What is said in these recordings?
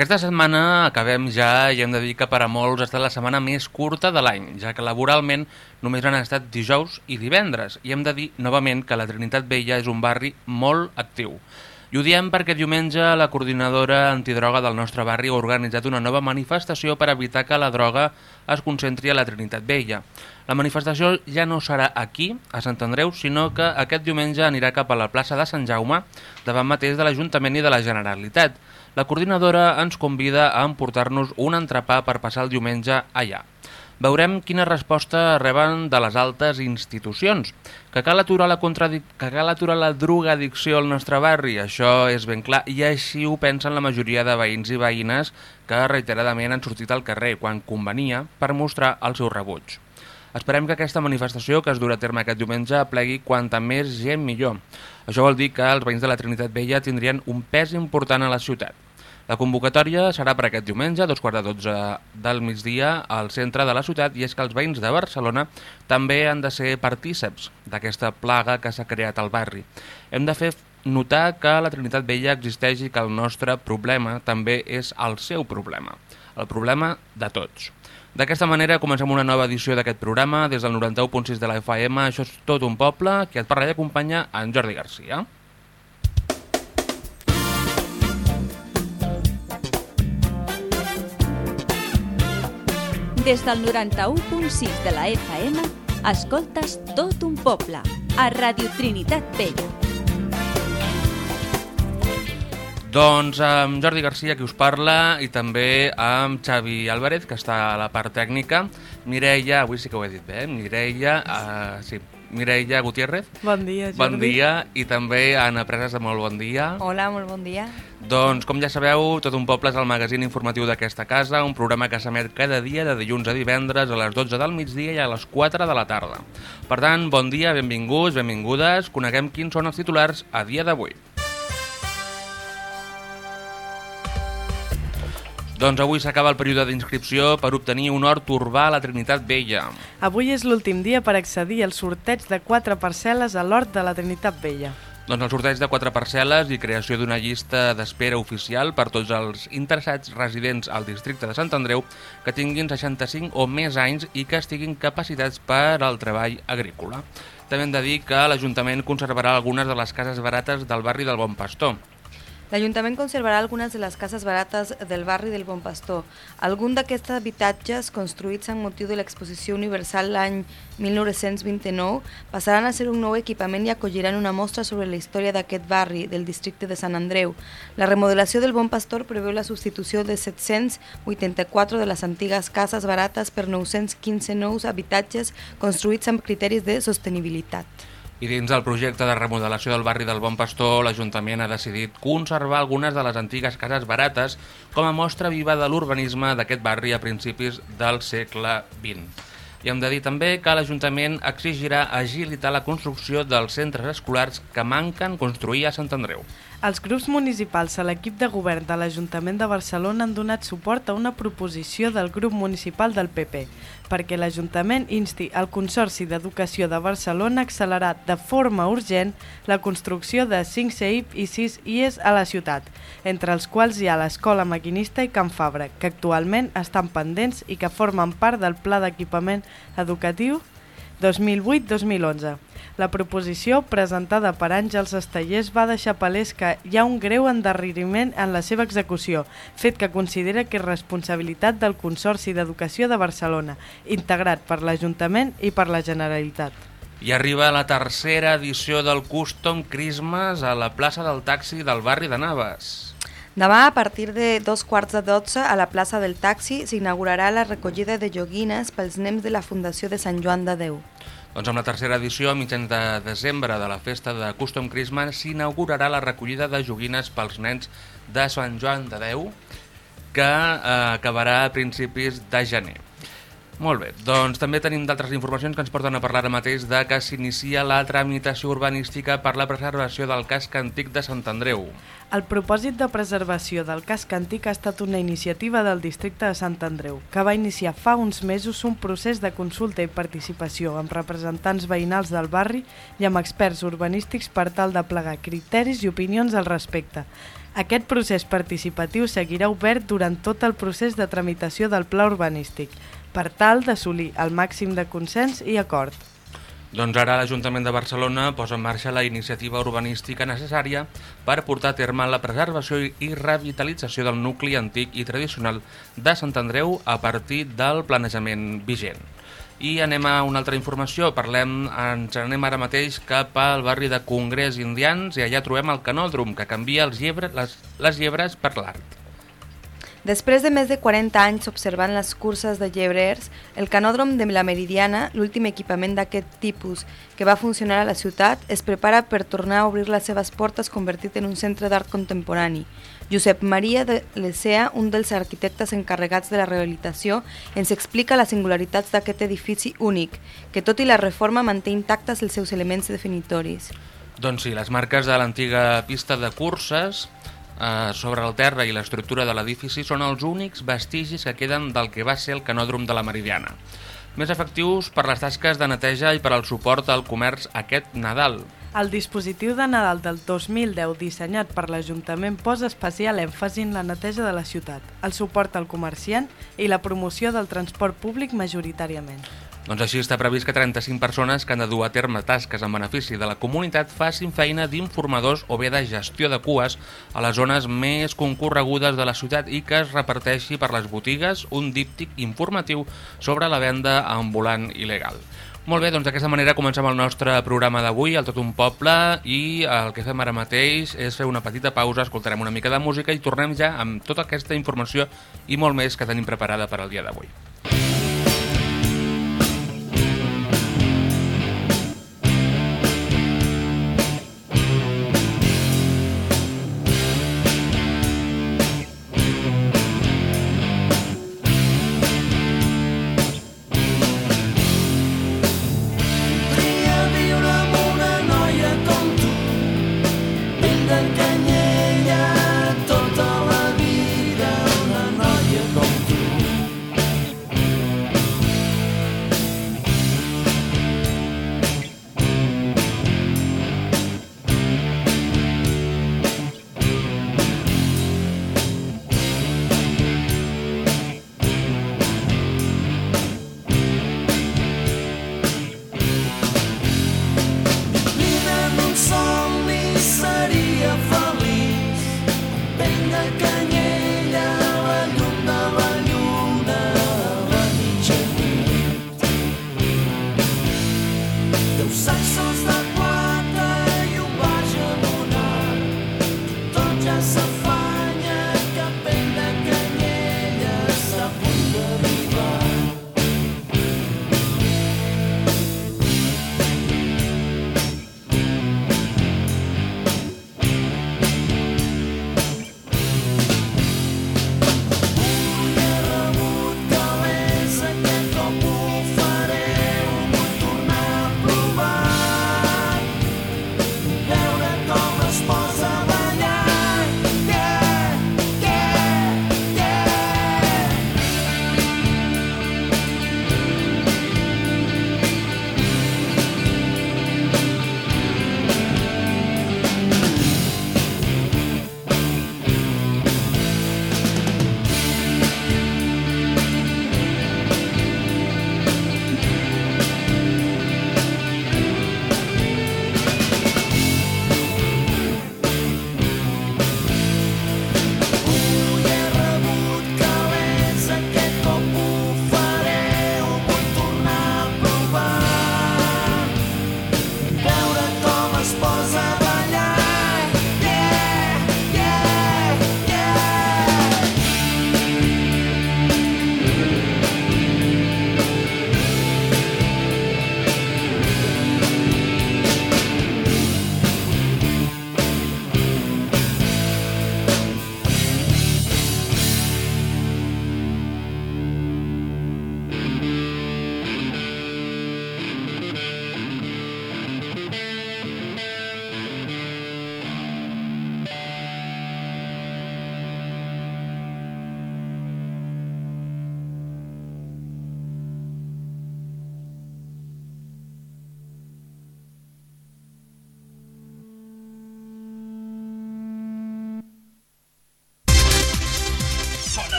Aquesta setmana acabem ja i hem de dir que per a molts ha estat la setmana més curta de l'any, ja que laboralment només han estat dijous i divendres, i hem de dir novament que la Trinitat Vella és un barri molt actiu. I ho diem perquè diumenge la coordinadora antidroga del nostre barri ha organitzat una nova manifestació per evitar que la droga es concentri a la Trinitat Vella. La manifestació ja no serà aquí, a Sant Andreu, sinó que aquest diumenge anirà cap a la plaça de Sant Jaume, davant mateix de l'Ajuntament i de la Generalitat. La coordinadora ens convida a emportar-nos un entrepà per passar el diumenge allà. Veurem quina resposta reben de les altes institucions. Que cal aturar la, que cal aturar la drogadicció al nostre barri, això és ben clar, i així ho pensen la majoria de veïns i veïnes que reiteradament han sortit al carrer quan convenia per mostrar el seu rebuig. Esperem que aquesta manifestació que es durà a terme aquest diumenge plegui quanta més gent millor. Això vol dir que els veïns de la Trinitat Vella tindrien un pes important a la ciutat. La convocatòria serà per aquest diumenge, dos quarts de dotze del migdia, al centre de la ciutat, i és que els veïns de Barcelona també han de ser partíceps d'aquesta plaga que s'ha creat al barri. Hem de fer notar que la Trinitat Vella existeix i que el nostre problema també és el seu problema, el problema de tots. D'aquesta manera comencem una nova edició d'aquest programa des del 91.6 de la FM. Això és tot un poble, que et parla i acompanya en Jordi Garcia. Des del 91.6 de la FM, escoltes tot un poble, a Radio Trinitat Vella. Doncs amb Jordi Garcia, qui us parla, i també amb Xavi Álvarez, que està a la part tècnica, Mireia, avui sí que ho he dit bé, eh? Mireia, uh, sí, Mireia Gutiérrez. Bon dia, Jordi. Bon dia, i també Anna Preses, de molt bon dia. Hola, molt bon dia. Doncs, com ja sabeu, Tot un poble és el magazín informatiu d'aquesta casa, un programa que s'emet cada dia de dilluns a divendres a les 12 del migdia i a les 4 de la tarda. Per tant, bon dia, benvinguts, benvingudes, coneguem quins són els titulars a dia d'avui. Doncs avui s'acaba el període d'inscripció per obtenir un hort urbà a la Trinitat Vella. Avui és l'últim dia per accedir al sorteig de quatre parcel·les a l'hort de la Trinitat Vella. Doncs el sorteig de quatre parcel·les i creació d'una llista d'espera oficial per tots els interessats residents al districte de Sant Andreu que tinguin 65 o més anys i que estiguin capacitats per al treball agrícola. També hem de dir que l'Ajuntament conservarà algunes de les cases barates del barri del Bon Pastor. L'Ajuntament conservarà algunes de les cases barates del barri del Bon Pastor. Algun d'aquests habitatges construïts amb motiu de l'exposició universal l'any 1929 passaran a ser un nou equipament i acolliran una mostra sobre la història d'aquest barri del districte de Sant Andreu. La remodelació del Bon Pastor preveu la substitució de 784 de les antigues cases barates per 915 nous habitatges construïts amb criteris de sostenibilitat. I dins del projecte de remodelació del barri del Bon Pastor, l'Ajuntament ha decidit conservar algunes de les antigues cases barates com a mostra viva de l'urbanisme d'aquest barri a principis del segle XX. I hem de dir també que l'Ajuntament exigirà agilitar la construcció dels centres escolars que manquen construir a Sant Andreu. Els grups municipals a l'equip de govern de l'Ajuntament de Barcelona han donat suport a una proposició del grup municipal del PP perquè l'Ajuntament insti al Consorci d'Educació de Barcelona a accelerar de forma urgent la construcció de 5 CEIP i 6 IES a la ciutat, entre els quals hi ha l'Escola Maquinista i Can Fabra, que actualment estan pendents i que formen part del Pla d'Equipament Educatiu 2008-2011. La proposició, presentada per Àngels Estellers, va deixar palès que hi ha un greu endarreriment en la seva execució, fet que considera que és responsabilitat del Consorci d'Educació de Barcelona, integrat per l'Ajuntament i per la Generalitat. I arriba la tercera edició del Custom Christmas a la plaça del taxi del barri de Navas. Demà, a partir de dos quarts de dotze, a la plaça del taxi, s'inaugurarà la recollida de joguines pels nens de la Fundació de Sant Joan de Déu. Doncs amb la tercera edició, a mitjans de desembre de la festa de Custom Christmas, s'inaugurarà la recollida de joguines pels nens de Sant Joan de Déu, que eh, acabarà a principis de gener. Molt bé, doncs també tenim d'altres informacions que ens porten a parlar ara mateix de que s'inicia la tramitació urbanística per la preservació del casc antic de Sant Andreu. El propòsit de preservació del casc antic ha estat una iniciativa del districte de Sant Andreu, que va iniciar fa uns mesos un procés de consulta i participació amb representants veïnals del barri i amb experts urbanístics per tal de plegar criteris i opinions al respecte. Aquest procés participatiu seguirà obert durant tot el procés de tramitació del pla urbanístic, per tal d'assolir el màxim de consens i acord. Doncs ara l'Ajuntament de Barcelona posa en marxa la iniciativa urbanística necessària per portar a terme la preservació i revitalització del nucli antic i tradicional de Sant Andreu a partir del planejament vigent. I anem a una altra informació, parlem, ens anem ara mateix cap al barri de Congrés Indians i allà trobem el canòdrom que canvia els llebre, les, les llebres per l'art. Després de més de 40 anys observant les curses de llebrers, el canòdrom de la Meridiana, l'últim equipament d'aquest tipus que va funcionar a la ciutat, es prepara per tornar a obrir les seves portes convertit en un centre d'art contemporani. Josep Maria de Lecea, un dels arquitectes encarregats de la rehabilitació, ens explica les singularitats d'aquest edifici únic, que tot i la reforma manté intactes els seus elements definitoris. Doncs sí, les marques de l'antiga pista de curses eh, sobre el terra i l'estructura de l'edifici són els únics vestigis que queden del que va ser el canòdrom de la Meridiana. Més efectius per les tasques de neteja i per al suport al comerç aquest Nadal. El dispositiu de Nadal del 2010 dissenyat per l'Ajuntament posa especial èmfasi en la neteja de la ciutat, el suport al comerciant i la promoció del transport públic majoritàriament. Doncs així està previst que 35 persones que han de dur a terme tasques en benefici de la comunitat facin feina d'informadors o bé de gestió de cues a les zones més concorregudes de la ciutat i que es reparteixi per les botigues un díptic informatiu sobre la venda ambulant il·legal. Molt bé, doncs d'aquesta manera comencem el nostre programa d'avui, el Tot un Poble, i el que fem ara mateix és fer una petita pausa, escoltarem una mica de música i tornem ja amb tota aquesta informació i molt més que tenim preparada per al dia d'avui.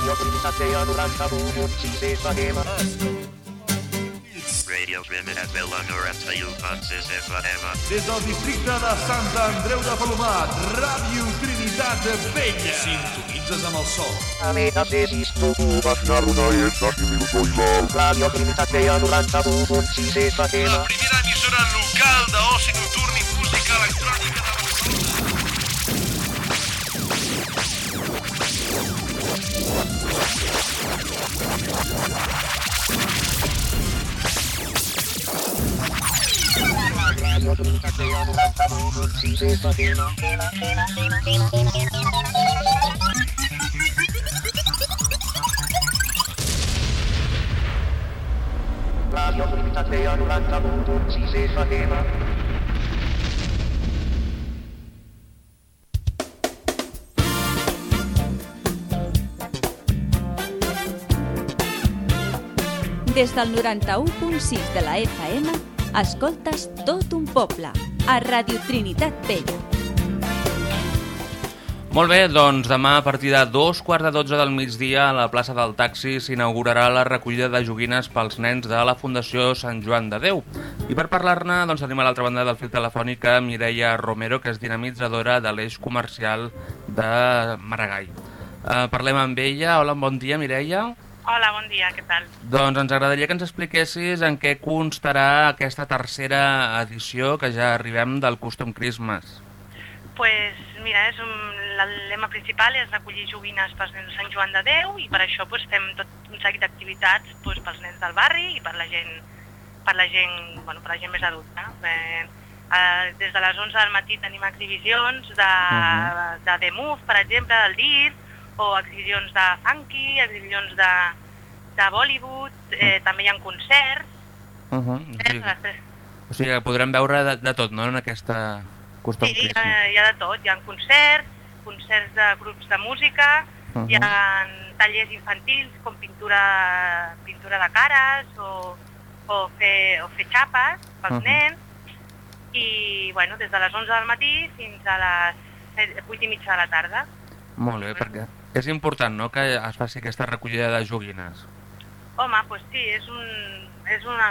Radio Trinitat Vella 91.6 FM. Radio Trinitat Vella 91.6 FM. Des del districte de Sant Andreu de Palomat, Ràdio Trinitat Vella. Sintonitzes amb el sol. Ametasis tu Basnaruna jest naszym minusojlal. Radio Trinitat Vella 91.6 FM. La primera emissora local d'oci nocturn Radio Trinitat Vella 91.6 FM. Radio Des del 91.6 de la FM, escoltes tot un poble, a Radio Trinitat Vella. Molt bé, doncs demà a partir de dos quarts de dotze del migdia a la plaça del Taxi s'inaugurarà la recollida de joguines pels nens de la Fundació Sant Joan de Déu. I per parlar-ne, doncs tenim a l'altra banda del fil telefònic Mireia Romero, que és dinamitzadora de l'eix comercial de Maragall. Uh, parlem amb ella. Hola, bon dia, Mireia. Hola, bon dia, què tal? Doncs ens agradaria que ens expliquessis en què constarà aquesta tercera edició que ja arribem del Custom Christmas. pues, mira, és un, el lema principal és recollir joguines pels nens de Sant Joan de Déu i per això pues, fem tot un seguit d'activitats pues, pels nens del barri i per la gent, per la gent, bueno, per la gent més adulta. Eh, eh, des de les 11 del matí tenim exhibicions de, Mhm. de The Move, per exemple, del DIR, o exhibicions de funky, exhibicions de, de Bollywood, eh, també hi ha concerts, Uh -huh. o, eh, les tres o sigui, que podrem veure de, de tot, no?, en aquesta Custom Sí, hi ha, hi ha de tot. Hi ha concerts, concerts de grups de música, Uh hi ha tallers infantils com pintura, pintura de cares o, o, fer, o fer xapes pels Mhm. nens i bueno, des de les 11 del matí fins a les 8 i mitja de la tarda. Molt bé, perquè és important, no?, que es faci aquesta recollida de joguines. Home, doncs sí, és, un, és, una,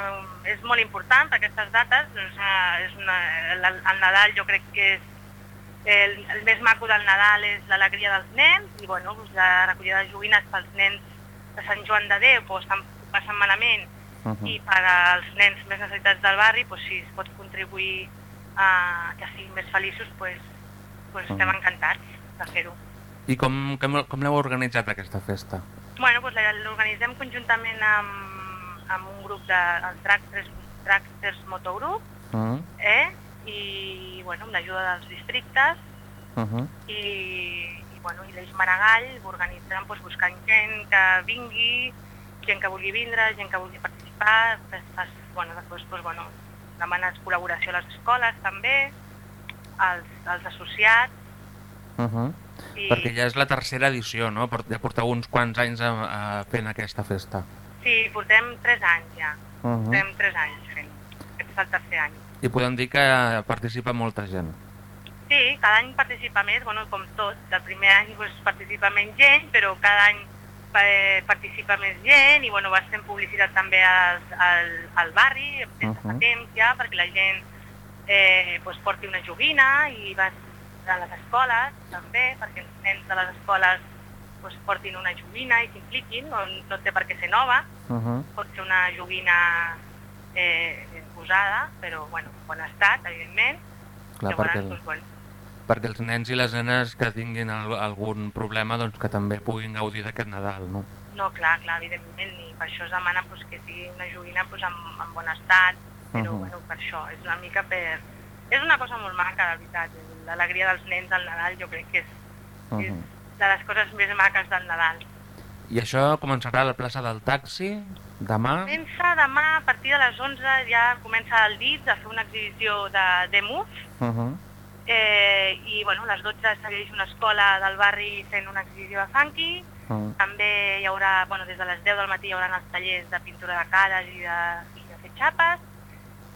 és molt important per aquestes dates. És una, és una, el, el Nadal jo crec que és el, el més maco del Nadal és l'alegria dels nens i bueno, doncs la recollida de joguines pels nens de Sant Joan de Déu doncs, estan passant malament Uh -huh. i per als nens més necessitats del barri doncs, si es pot contribuir a que siguin més feliços doncs, doncs estem Mhm. encantats de fer-ho. I com, com, com l'heu organitzat, aquesta festa? Bueno, doncs la- l'organitzem conjuntament amb, amb un grup de el Tractors, Tractors Motogroup, Uh -huh. eh? i bueno, amb l'ajuda dels districtes Uh -huh. i, i, bueno, i l'Eix Maragall organitzen doncs, buscant gent que vingui, gent que vulgui vindre, gent que vulgui participar, fas, bueno, després doncs, bueno, demanes col·laboració a les escoles també, als, als associats, Uh -huh. i Perquè ja és la tercera edició, no? Ja porteu uns quants anys a, a fent aquesta festa. sí, portem tres anys ja, Uh -huh. portem tres anys fent, aquest és el tercer any. I podem dir que participa molta gent. Sí, cada any participa més, bueno, com tot. El primer any pues, participa menys gent, però cada any eh, participa més gent i bueno, vas fent publicitat també al, al, al barri, des de fa Mhm. temps ja, perquè la gent eh, pues, porti una joguina i vas a les escoles també, perquè els nens de les escoles pues, portin una joguina i s'impliquin, no, no té per què ser nova, Uh -huh. pot ser una joguina eh, usada, però bueno, en bon estat, evidentment. Clar, Llavors, perquè, doncs, bueno, perquè els nens i les nenes que tinguin al, algun problema doncs que també puguin gaudir d'aquest Nadal, no? No, clar, clar, evidentment, i per això es demana pues, que sigui una joguina pues, en, en bon estat, però Mhm. bueno, per això, és una mica per... És una cosa molt maca, de veritat, l'alegria dels nens al Nadal jo crec que és, Uh és -huh. de les coses més maques del Nadal. I això començarà a la plaça del Taxi demà? Comença demà, a partir de les 11, ja comença el DIT a fer una exhibició de, de MUF, Uh -huh. eh, i bueno, a les 12 segueix una escola del barri fent una exhibició de funky, Uh -huh. També hi haurà, bueno, des de les 10 del matí hi haurà els tallers de pintura de cares i de, i de fer xapes,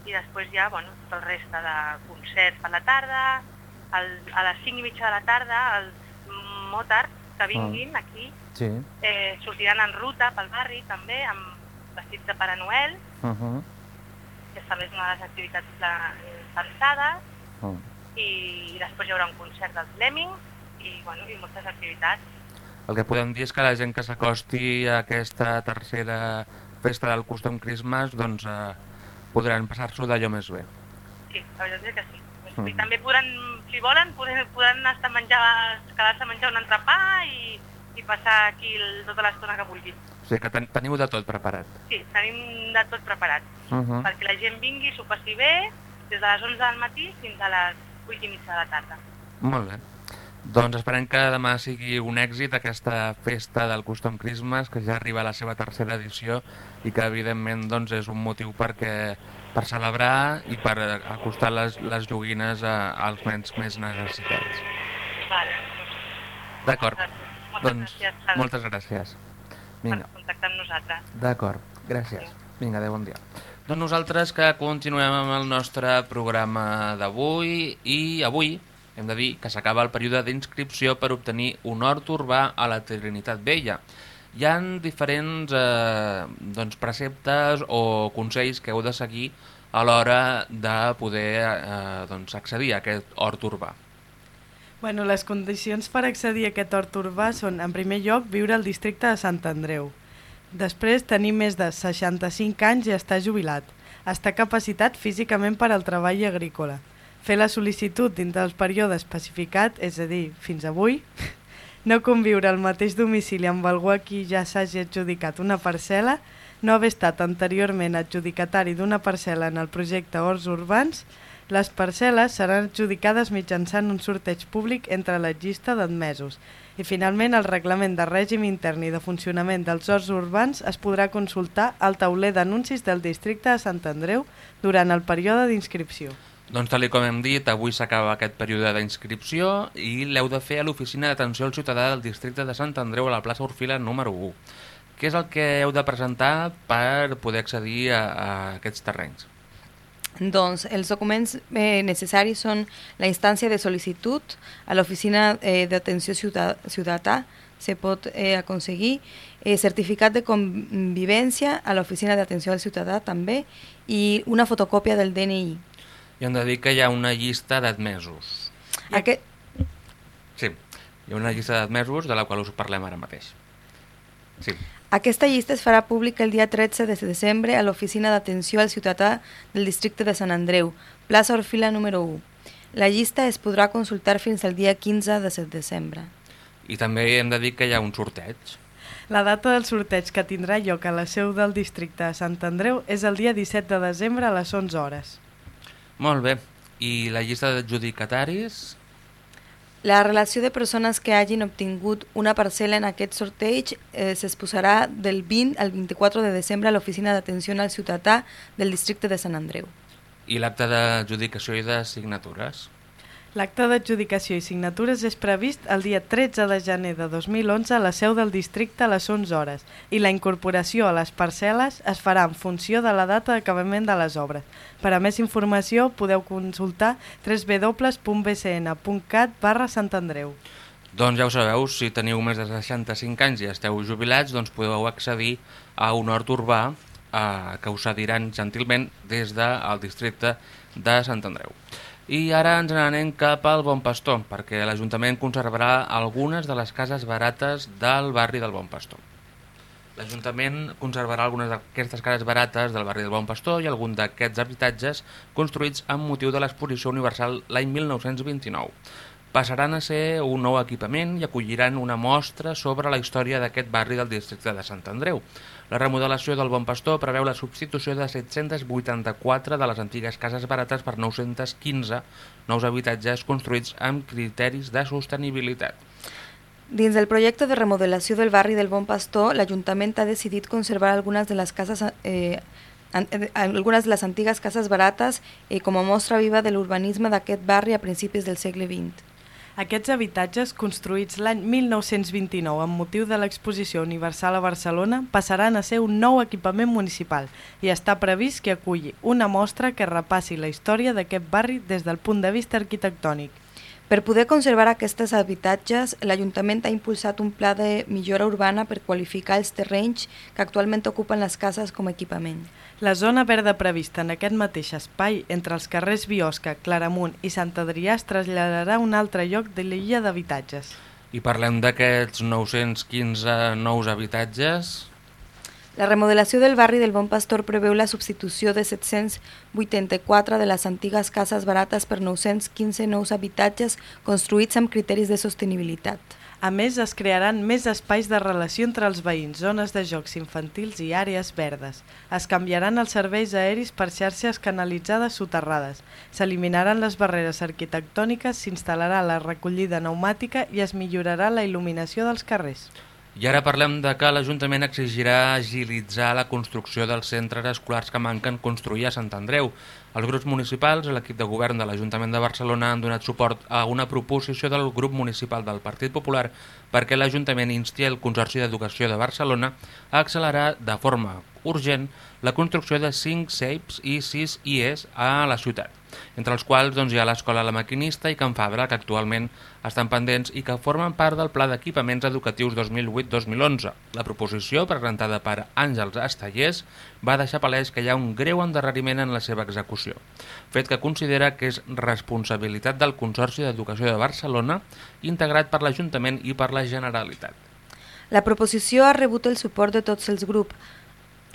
i després ja, bueno, tot el reste de concerts per la tarda, el, a les 5 i mitja de la tarda els motards que vinguin aquí, Sí. eh, sortiran en ruta pel barri també, amb vestits de Pare Noel, Uh -huh. que també és una de les activitats pla- pensades, uh. i després hi haurà un concert dels Lemmings i, bueno, i moltes activitats. El que podem dir és que la gent que s'acosti a aquesta tercera festa del Custom Christmas doncs eh, podran passar-s'ho d'allò més bé. Sí, la veritat és que sí. Mm. I també podran, si volen, podran, podran estar menjar, quedar-se a menjar un entrepà i, i passar aquí el, tota l'estona que vulguin. O sigui que ten teniu de tot preparat. Sí, tenim de tot preparat, Uh -huh. perquè la gent vingui, s'ho passi bé, des de les 11 del matí fins a les 8 i mitja de la tarda. Molt bé. Doncs esperem que demà sigui un èxit aquesta festa del Custom Christmas, que ja arriba a la seva tercera edició i que evidentment doncs, és un motiu perquè, per celebrar i per acostar les, les joguines a, als nens més necessitats. Vale. D'acord. Moltes Doncs gràcies moltes gràcies. Vinga, per contactar amb nosaltres. d'acord. Gràcies. Vinga, adéu, bon dia. Doncs nosaltres que continuem amb el nostre programa d'avui i avui hem de dir que s'acaba el període d'inscripció per obtenir un hort urbà a la Trinitat Vella. Hi han diferents eh, doncs, preceptes o consells que heu de seguir a l'hora de poder eh, doncs, accedir a aquest hort urbà. Bueno, les condicions per accedir a aquest hort urbà són, en primer lloc, viure al districte de Sant Andreu. Després, tenir més de 65 anys i estar jubilat. Estar capacitat físicament per al treball agrícola. Fer la sol·licitud dintre del període especificat, és a dir, fins avui. No conviure al mateix domicili amb algú a qui ja s'hagi adjudicat una parcel·la. No haver estat anteriorment adjudicatari d'una parcel·la en el projecte Horts Urbans. Les parcel·les seran adjudicades mitjançant un sorteig públic entre la llista d'admesos. I finalment el reglament de règim intern i de funcionament dels horts urbans es podrà consultar al tauler d'anuncis del districte de Sant Andreu durant el període d'inscripció. Doncs tal com hem dit, avui s'acaba aquest període d'inscripció i l'heu de fer a l'Oficina d'Atenció al Ciutadà del districte de Sant Andreu a la plaça Orfila número 1. Què és el que heu de presentar per poder accedir a, a aquests terrenys? Doncs els documents eh, necessaris són la instància de sol·licitud a l'Oficina eh, d'Atenció Ciuta- Ciutadà, se pot eh, aconseguir, eh, certificat de convivència a l'Oficina d'Atenció al Ciutadà també i una fotocòpia del DNI. I hem de dir que hi ha una llista d'admesos. Aquest, Sí, hi ha una llista d'admesos de la qual us parlem ara mateix. Sí, Aquesta llista es farà pública el dia 13 de desembre a l'Oficina d'Atenció al Ciutadà del districte de Sant Andreu, plaça Orfila número 1. La llista es podrà consultar fins al dia 15 de desembre. i també hem de dir que hi ha un sorteig. La data del sorteig que tindrà lloc a la seu del districte de Sant Andreu és el dia 17 de desembre a les 11 hores. Molt bé, i la llista d'adjudicataris? La relació de persones que hagin obtingut una parcel·la en aquest sorteig eh, s'exposarà del 20 al 24 de desembre a l'Oficina d'Atenció al Ciutadà del districte de Sant Andreu. I l'acte d'adjudicació i de signatures? L'acte d'adjudicació i signatures és previst el dia 13 de gener de 2011 a la seu del districte a les 11 hores i la incorporació a les parcel·les es farà en funció de la data d'acabament de les obres. Per a més informació podeu consultar www.bcn.cat barra Sant Andreu. Doncs ja ho sabeu, si teniu més de 65 anys i esteu jubilats, doncs podeu accedir a un hort urbà eh, que us cediran gentilment des del districte de Sant Andreu. I ara ens n'anem cap al Bon Pastor, perquè l'Ajuntament conservarà algunes de les cases barates del barri del Bon Pastor. L'Ajuntament conservarà algunes d'aquestes cases barates del barri del Bon Pastor i algun d'aquests habitatges construïts amb motiu de l'exposició universal l'any 1929. Passaran a ser un nou equipament i acolliran una mostra sobre la història d'aquest barri del districte de Sant Andreu. La remodelació del Bon Pastor preveu la substitució de 784 de les antigues cases barates per 915 nous habitatges construïts amb criteris de sostenibilitat. Dins del projecte de remodelació del barri del Bon Pastor, l'Ajuntament ha decidit conservar algunes de les cases eh, eh, algunes de les antigues cases barates eh, com a mostra viva de l'urbanisme d'aquest barri a principis del segle XX. Aquests habitatges, construïts l'any 1929 amb motiu de l'exposició universal a Barcelona, passaran a ser un nou equipament municipal i està previst que aculli una mostra que repassi la història d'aquest barri des del punt de vista arquitectònic. Per poder conservar aquests habitatges, l'Ajuntament ha impulsat un pla de millora urbana per qualificar els terrenys que actualment ocupen les cases com a equipament. La zona verda prevista en aquest mateix espai, entre els carrers Biosca, Claramunt i Sant Adrià, es traslladarà a un altre lloc de l'illa d'habitatges. I parlem d'aquests 915 nous habitatges. La remodelació del barri del Bon Pastor preveu la substitució de 784 de les antigues cases barates per 915 nous habitatges construïts amb criteris de sostenibilitat. A més, es crearan més espais de relació entre els veïns, zones de jocs infantils i àrees verdes. Es canviaran els serveis aeris per xarxes canalitzades soterrades. S'eliminaran les barreres arquitectòniques, s'instal·larà la recollida pneumàtica i es millorarà la il·luminació dels carrers. I ara parlem de que l'Ajuntament exigirà agilitzar la construcció dels centres escolars que manquen construir a Sant Andreu. Els grups municipals l'equip de govern de l'Ajuntament de Barcelona han donat suport a una proposició del grup municipal del Partit Popular perquè l'Ajuntament insti el Consorci d'Educació de Barcelona a accelerar de forma urgent la construcció de 5 CEIPs i 6 IES a la ciutat, entre els quals doncs, hi ha l'Escola La Maquinista i Can Fabra, que actualment estan pendents i que formen part del Pla d'Equipaments Educatius 2008-2011. La proposició, presentada per Àngels Estallers, va deixar palès que hi ha un greu endarreriment en la seva execució, fet que considera que és responsabilitat del Consorci d'Educació de Barcelona, integrat per l'Ajuntament i per la Generalitat. La proposició ha rebut el suport de tots els grups,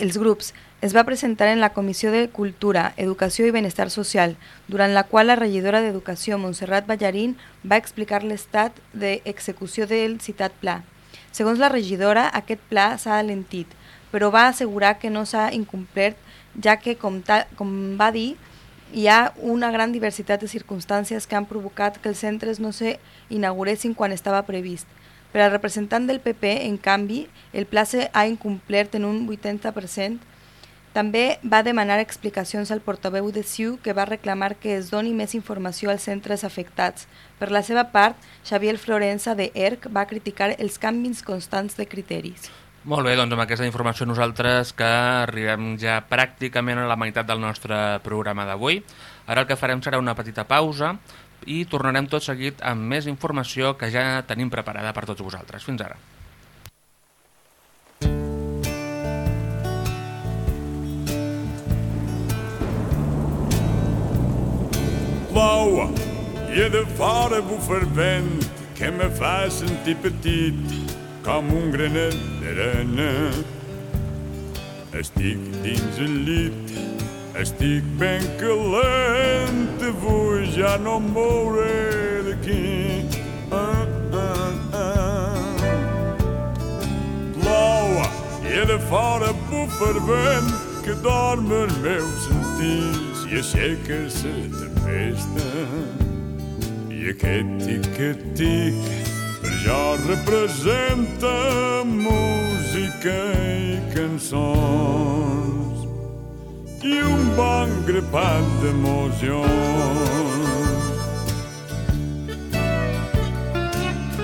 els grups es va presentar en la Comissió de Cultura, Educació i Benestar Social, durant la qual la regidora d'Educació, Montserrat Ballarín, va explicar l'estat d'execució del citat pla. Segons la regidora, aquest pla s'ha alentit, però va assegurar que no s'ha incomplert, ja que, com, ta, com va dir, hi ha una gran diversitat de circumstàncies que han provocat que els centres no se inauguressin quan estava previst. Per al representant del PP, en canvi, el pla s'ha incomplert en un 80%. També va demanar explicacions al portaveu de CiU que va reclamar que es doni més informació als centres afectats. Per la seva part, Xavier Florença de ERC va criticar els canvis constants de criteris. Molt bé, doncs amb aquesta informació nosaltres que arribem ja pràcticament a la meitat del nostre programa d'avui. Ara el que farem serà una petita pausa i tornarem tot seguit amb més informació que ja tenim preparada per tots vosaltres. Fins ara. L'aua i de fora bufa el vent que me fa sentir petit com un granet d'arena. Estic dins el llit, estic ben calent, avui ja no em mouré d'aquí. Ah, ah, ah. L'aua i de fora bufa vent que dorm els meus sentits i aixeca la tempesta. I aquest tic-tic per jo representa música i cançons i un bon grapat d'emocions.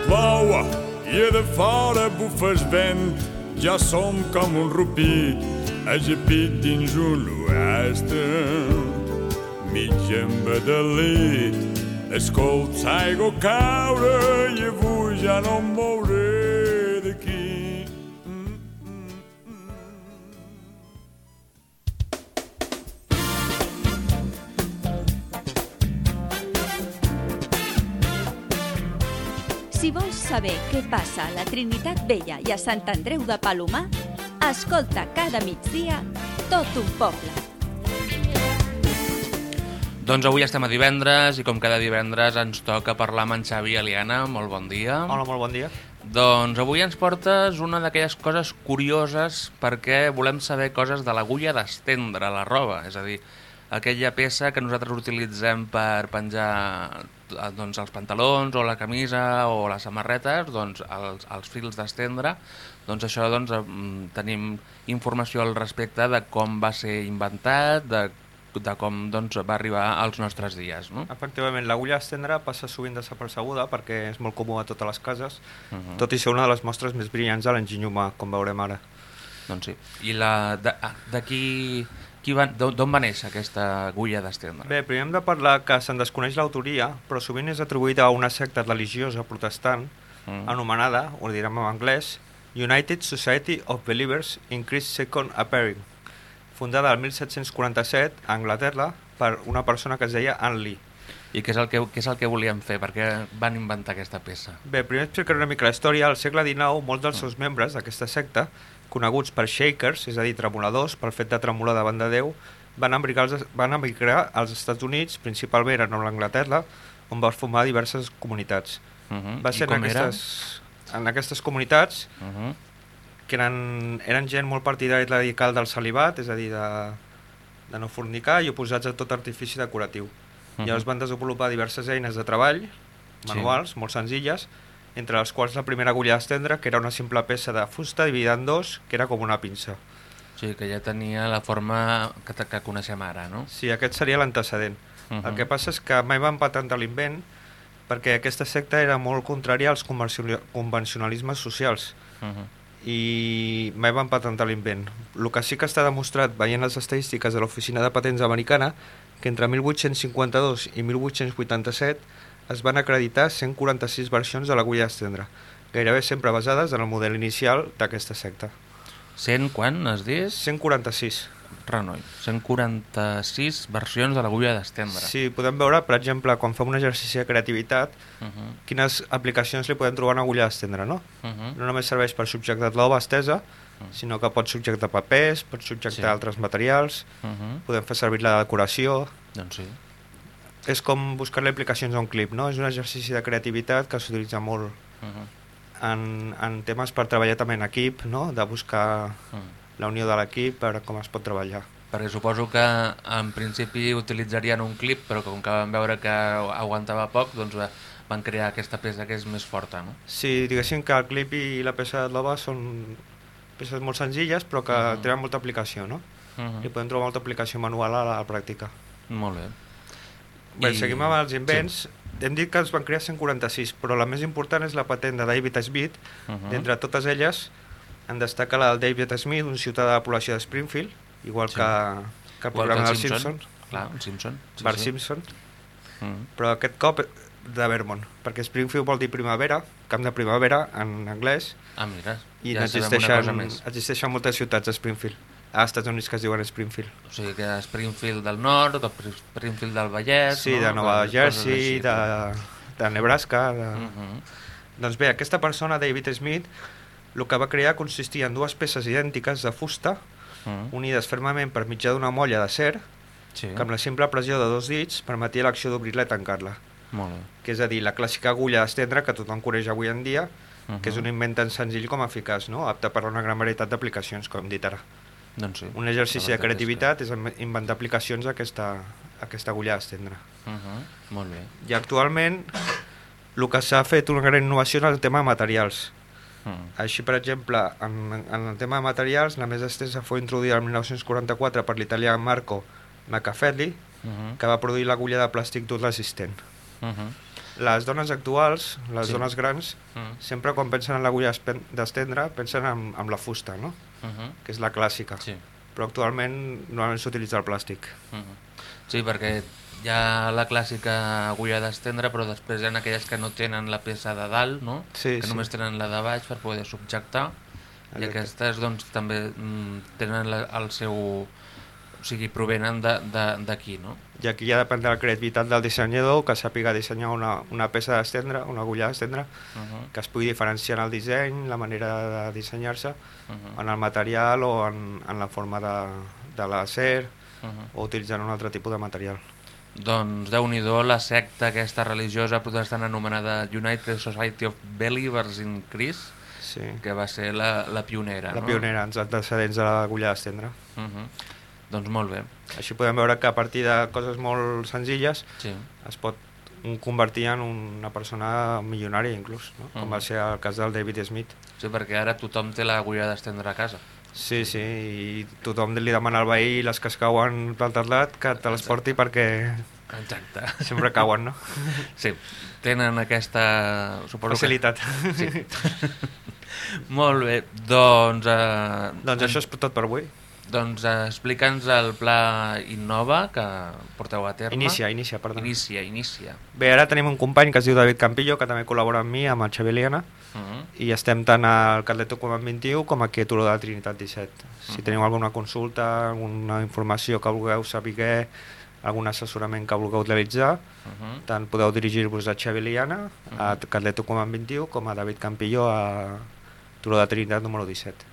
L'aua i de fora bufa el vent, ja som com un rupit, ajapit dins un oest, mig embadalit, escolts aigua caure i avui ja no em mouré saber què passa a la Trinitat Vella i a Sant Andreu de Palomar, escolta cada migdia tot un poble. Doncs avui estem a divendres i com cada divendres ens toca parlar amb en Xavi Aliana. Molt bon dia. Hola, molt bon dia. Doncs avui ens portes una d'aquelles coses curioses perquè volem saber coses de l'agulla d'estendre la roba, és a dir, aquella peça que nosaltres utilitzem per penjar doncs, els pantalons o la camisa o les samarretes, doncs els, els fils d'estendre, doncs això doncs, em, tenim informació al respecte de com va ser inventat, de, de com doncs, va arribar als nostres dies. No? Efectivament, l'agulla estendre passa sovint desapercebuda perquè és molt comú a totes les cases, Uh -huh. tot i ser una de les mostres més brillants de l'enginy humà, com veurem ara. Doncs sí. I ah, de qui, qui va, d'on va néixer aquesta agulla d'estendre? Bé, primer hem de parlar que se'n desconeix l'autoria, però sovint és atribuïda a una secta religiosa protestant Mm. anomenada, ho direm en anglès, United Society of Believers in Christ's Second Appearing, fundada el 1747 a Anglaterra per una persona que es deia Anne Lee. I què és, el que, què és el que volien fer? Per què van inventar aquesta peça? Bé, primer explicaré una mica la història. Al segle XIX, molts dels seus membres d'aquesta secta, coneguts per shakers, és a dir, tremoladors, pel fet de tremolar davant de Déu, van emigrar, als, van emigrar als Estats Units, principalment a Nova Anglaterra, on va formar diverses comunitats. Uh -huh. Va I ser en aquestes, en aquestes comunitats Uh -huh. que eren, eren gent molt partidari radical del celibat, és a dir, de, de no fornicar i oposats a tot artifici decoratiu. Uh Mhm. -huh. Llavors van desenvolupar diverses eines de treball, Sí. manuals, molt senzilles, entre les quals la primera agulla d'estendre, que era una simple peça de fusta dividida en dos, que era com una pinça. O sigui, que ja tenia la forma que, que coneixem ara, no? Sí, aquest seria l'antecedent. Uh Mhm. -huh. El que passa és que mai van patentar l'invent perquè aquesta secta era molt contrària als convencionali- convencionalismes socials Uh -huh. i mai van patentar l'invent. El que sí que està demostrat veient les estadístiques de l'Oficina de Patents americana que entre 1852 i 1887 es van acreditar 146 versions de l'agulla d'estendre, gairebé sempre basades en el model inicial d'aquesta secta. 100, quan has dit? 146. Renoi. 146 versions de l'agulla d'estendre. Sí, podem veure, per exemple, quan fem un exercici de creativitat, Uh -huh. quines aplicacions li podem trobar a una agulla d'estendre, no? Uh -huh. No només serveix per subjectar l'ova estesa, sinó que pot subjectar papers, pot subjectar sí. altres materials, Uh -huh. podem fer servir la decoració... Doncs sí. És com buscar-li aplicacions a un clip, no? És un exercici de creativitat que s'utilitza molt Uh -huh. en, en temes per treballar també en equip, no? De buscar Uh -huh. la unió de l'equip per com es pot treballar. Perquè suposo que en principi utilitzarien un clip, però com que van veure que aguantava poc, doncs va- van crear aquesta peça que és més forta, no? Sí, diguéssim que el clip i la peça de l'ova són peces molt senzilles però que Mhm. tenen molta aplicació, no? Uh -huh. I podem trobar molta aplicació manual a la pràctica. Molt bé. Bé, I- seguim amb els invents. Sí. Hem dit que es van crear 146, però la més important és la patent de David Smith. Uh -huh. D'entre totes elles, en destaca la del David Smith, un ciutadà de la població de Springfield, igual Sí. que, que el programa dels Simpson. Simpsons, Clar, un Simpson. Sí, Bart sí. Simpson, Mm. però aquest cop de Vermont, perquè Springfield vol dir primavera, camp de primavera en anglès, Ah, mira, i ja existeixen, existeixen moltes ciutats a Springfield, a Estats Units que es diuen Springfield. O sigui que Springfield del nord, Springfield del Vallès... Sí, no? de Nova Coses Jersey, així. de, de Nebraska... De... Uh -huh. Doncs bé, aquesta persona, David Smith, el que va crear consistia en dues peces idèntiques de fusta, Uh -huh. unides fermament per mitjà d'una molla d'acer, Sí, que amb la simple pressió de dos dits permetia l'acció d'obrir-la i tancar-la. molt bé. Que és a dir, la clàssica agulla d'estendre que tothom coneix avui en dia, Uh -huh. que és un invent tan senzill com eficaç, no? apte per a una gran varietat d'aplicacions, com dit ara. Doncs sí. Un exercici de veritat és que- creativitat és inventar aplicacions a aquesta, a aquesta agulla d'estendre. Uh -huh. Molt bé. I actualment el que s'ha fet una gran innovació és el tema de materials. Mm. Així, per exemple, en, en el tema de materials, la més estesa fou introduïda el 1944 per l'italià Marco Macafelli, Uh -huh. que va produir l'agulla de plàstic dur resistent. Uh -huh. Les dones actuals, les Sí. dones grans, Mm. sempre quan pensen en l'agulla d'estendre, pensen en, en la fusta, no? Uh -huh. que és la clàssica. Sí. Però actualment normalment s'utilitza el plàstic. Uh -huh. Sí, perquè hi ha la clàssica agulla d'estendre, però després hi ha aquelles que no tenen la peça de dalt, no? Sí, que sí. només tenen la de baix per poder subjectar. I Exacte. aquestes doncs, també mm, tenen la, el seu... O sigui, provenen de- de- d'aquí, no? I aquí ja depèn de la creativitat del dissenyador, que sàpiga dissenyar una, una peça d'estendre, una agulla d'estendre, Uh -huh. que es pugui diferenciar en el disseny, la manera de dissenyar-se, Uh -huh. en el material o en, en la forma de, de l'acer, Uh -huh. o utilitzant un altre tipus de material. Doncs déu nhi la secta aquesta religiosa protestant anomenada United Society of Believers in Christ, Sí. que va ser la, la pionera, La no? pionera, els antecedents de l'agulla d'estendre. Uh -huh. Doncs molt bé. Així podem veure que a partir de coses molt senzilles Sí. es pot convertir en una persona milionària inclús, no? com Mhm. va ser el cas del David Smith. Sí, perquè ara tothom té l'agulla d'estendre a casa. Sí, sí, i tothom li demana al veí les que es cauen pel terrat que te les porti perquè Exacte. sempre cauen, no? Sí, tenen aquesta... Suposo Facilitat. Que... Sí. Molt bé, doncs... Eh, Doncs això és tot per avui. Doncs eh, explica'ns el pla Innova que porteu a terme. Inicia, inicia, perdó. Inicia, inicia. Bé, ara tenim un company que es diu David Campillo, que també col·labora amb mi, amb el Xavi Liana, Uh -huh. i estem tant al Catleto Comand 21 com aquí a Turó de la Trinitat 17. Si Mhm. teniu alguna consulta, alguna informació que vulgueu saber, algun assessorament que vulgueu utilitzar, Uh -huh. tant podeu dirigir-vos a Xavi Liana, a Catleto Comand 21, com a David Campillo a Turó de Trinitat número 17.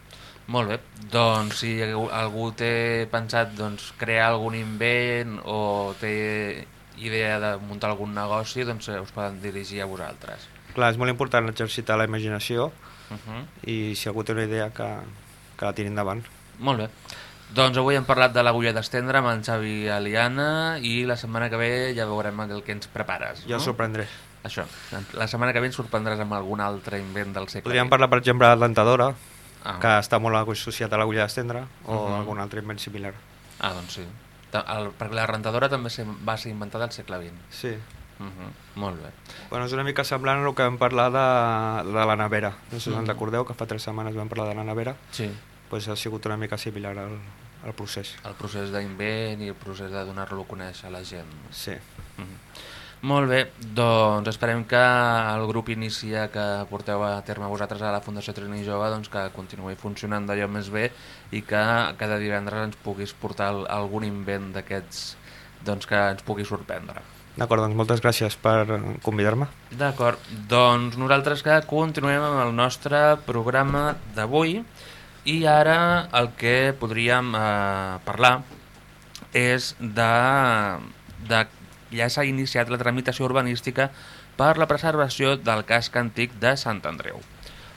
Molt bé, doncs si algú- té pensat doncs, crear algun invent o té idea de muntar algun negoci, doncs eh, us poden dirigir a vosaltres. Clar, és molt important exercitar la imaginació Uh -huh. i si algú té una idea que, que la tiri endavant. Molt bé. Doncs avui hem parlat de l'agulla d'estendre amb en Xavi Aliana i la setmana que ve ja veurem el que ens prepares. Ja no? sorprendré. Això, la setmana que ve ens sorprendràs amb algun altre invent del segle Podríem parlar, per exemple, de l'entadora, Ah. que està molt associat a l'agulla d'estendre, o Mhm. algun altre invent similar. Ah, doncs sí. El, perquè la rentadora també se, va ser inventada al segle XX. Sí. Uh -huh. Molt bé. Bueno, és una mica semblant al que vam parlar de, de la nevera. No sé si Mhm. us en recordeu, que fa tres setmanes vam parlar de la nevera. Sí. Pues ha sigut una mica similar al, al procés. El procés d'invent i el procés de donar-lo a conèixer a la gent. Sí. Mhm. Molt bé, doncs esperem que el grup Inicia que porteu a terme vosaltres a la Fundació Trini Jove doncs que continuï funcionant d'allò més bé i que cada divendres ens puguis portar al- algun invent d'aquests doncs que ens pugui sorprendre. D'acord, doncs moltes gràcies per convidar-me. D'acord, doncs nosaltres que continuem amb el nostre programa d'avui i ara el que podríem eh, parlar és de, de ja s'ha iniciat la tramitació urbanística per la preservació del casc antic de Sant Andreu.